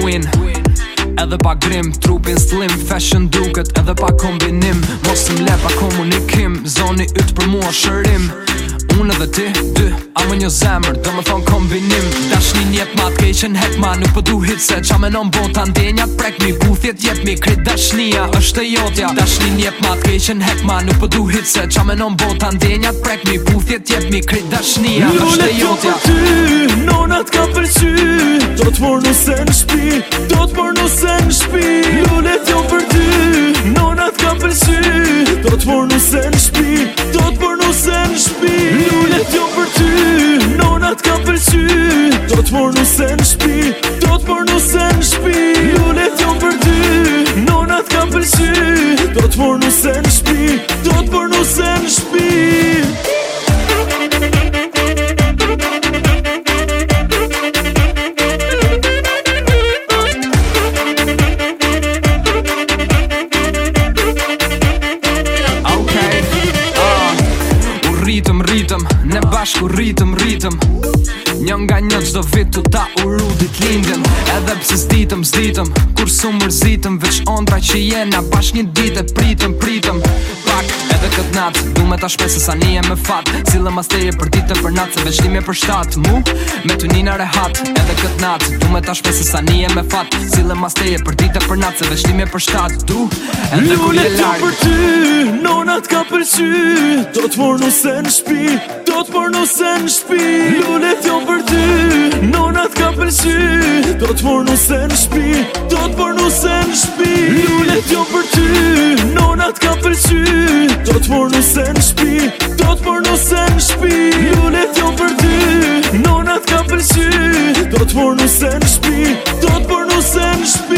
queen Edhe pa grim, trupin slim, fashion duket Edhe pa kombinim, mos më le pa komunikim Zoni ytë për mua shërim Unë edhe ti, dy, amë një zemër Dhe më thonë kombinim Dash një njët ma të keqen hek ma Nuk për po du hit se qa menon bota Në prek mi, buthjet jet mi Krit dash është e jotja Dash një njët ma të keqen hek ma Nuk për po du hit se qa menon bota Në prek mi, buthjet jet mi Krit dash është e jotja të për ty, nonat ka për sy Do të në Do për nëse në shpi Lullet jo për ty Nonat kam përsy Do të për nëse në shpi Do të për nëse në shpi Lullet jo për ty Nonat kam përsy Do të për nëse në shpi dash rritëm, rritëm Njën nga njën qdo vitu ta uru dit lindin Edhe pëse zditëm, zditëm Kur su mërzitëm Veç ondra që jena bashk një dit e pritëm, pritëm Pak, pak nat Du me ta shpesë sa një e me fat Cilë më steje për ditë të për nat Se veç për Mu me të një nare Edhe kët nat Du me ta shpesë sa një e me fat Cilë më steje për ditë të për nat Se veç për Du e dhe kur një Lullet të për ty Nonat ka për sy Do të për në sen shpi Do të për në sen shpi Lullet jo për ty Nonat ka për sy Do të në sen shpi Do të për sen shpi Lullet jo për ty Nonat ka për sy Do të në shpi Do të në shpi të për Do të për nëse në shpi Do të për nëse në shpi Lullet jo për ty Nonat ka për qy Do të nëse në shpi Do të nëse në shpi